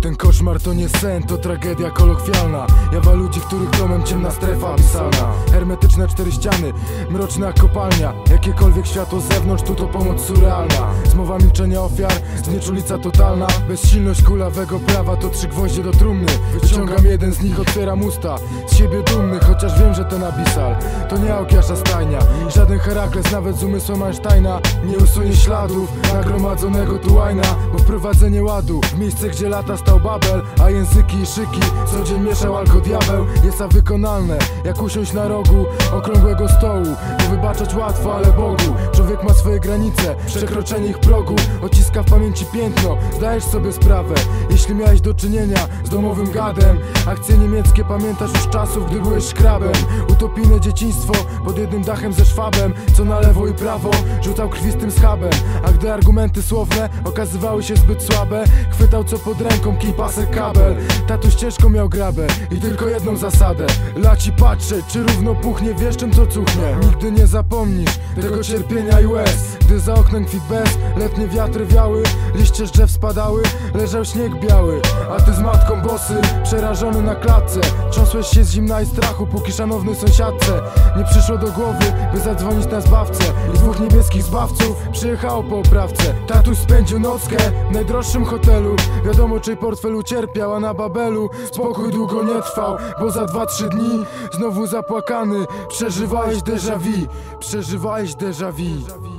Ten koszmar to nie sen, to tragedia kolokwialna. Jawa ludzi, których domem ciemna strefa abysalna Hermetyczne cztery ściany, mroczna kopalnia. Jakiekolwiek światło z zewnątrz, tu to pomoc surrealna. Zmowa milczenia ofiar, znieczulica totalna. Bezsilność kulawego prawa to trzy gwoździe do trumny. Wyciągam jeden z nich, otwieram usta Z siebie dumny, chociaż wiem, że ten abisal To nie Augiasza stajnia. Żaden Herakles, nawet z umysłem Einsteina Nie usunie śladów nagromadzonego tu łajna Bo wprowadzenie ładu w miejsce, gdzie lata Babel A języki i szyki, co dzień mieszał alko diabeł Jest a wykonalne, jak usiąść na rogu okrągłego stołu. Bo wybaczać łatwo, ale Bogu. Człowiek ma swoje granice, przekroczenie ich progu. Ociska w pamięci piętno, zdajesz sobie sprawę. Jeśli miałeś do czynienia z domowym gadem Akcje niemieckie pamiętasz już czasów, gdy byłeś szkrabem. Utopijne dzieciństwo pod jednym dachem ze szwabem Co na lewo i prawo rzucał krwistym schabem. A gdy argumenty słowne okazywały się zbyt słabe Chwytał co pod ręką pasek kabel. Tatuś ciężko miał grabę i tylko jedną zasadę. Laci patrzeć, czy równo puchnie, wiesz czym co cuchnie. Nigdy nie zapomnisz tego cierpienia i łez. Gdy za oknem kwit bez, letnie wiatry wiały Liście z drzew spadały, leżał śnieg biały. A ty z matką bosy, przerażony na klatce. Trząsłeś się z zimna i strachu, póki szanowny sąsiadce. Nie przyszło do głowy, by zadzwonić na zbawcę. I dwóch niebieskich zbawców przyjechało po oprawce. Tatuś spędził nockę w najdroższym hotelu. Wiadomo czyj portfel ucierpiał, a na Babelu. Spokój długo nie trwał, bo za dwa, trzy dni Znowu zapłakany, przeżywałeś déjà vu Przeżywałeś déjà vu.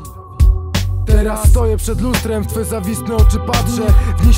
Teraz stoję przed lustrem, w twe zawistne oczy patrzę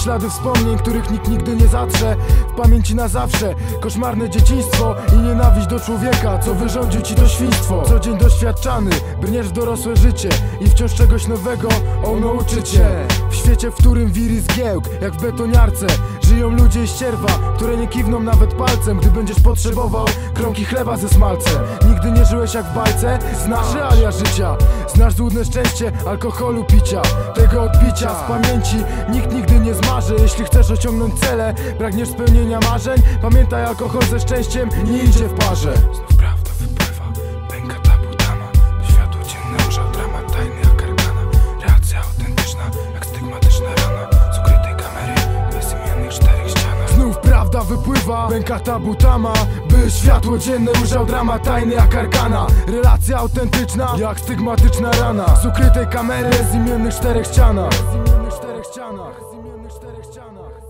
ślady wspomnień, których nikt nigdy nie zatrze. W pamięci na zawsze, koszmarne dzieciństwo I nienawiść do człowieka, co wyrządził ci to świństwo? Co dzień doświadczany, brniesz w dorosłe życie I wciąż czegoś nowego on nauczy cię. W świecie, w którym wiry zgiełk, jak w betoniarce Żyją ludzie i ścierwa, które nie kiwną nawet palcem Gdy będziesz potrzebował kromki chleba ze smalcem. Nigdy nie żyłeś jak w bajce, znasz realia życia Znasz złudne szczęście alkoholu, picia Tego odbicia. Z pamięci nikt nigdy nie zmarzy Jeśli chcesz osiągnąć cele, pragniesz spełnienia marzeń Pamiętaj, alkohol ze szczęściem nie idzie w parze. Znów prawda wypływa, pęka tabu dama Światło dzienne użał dramat tajny jak arkana. Reakcja autentyczna, jak stygmatyczna rana Z ukrytej kamery, bezimiennych czterech ścianach. Znów prawda wypływa, pęka ta butama By światło dzienne ujrzał dramat tajny jak arkana. Relacja autentyczna, jak stygmatyczna rana Z ukrytej kamery, z imiennych czterech ścianach Czterech ścianach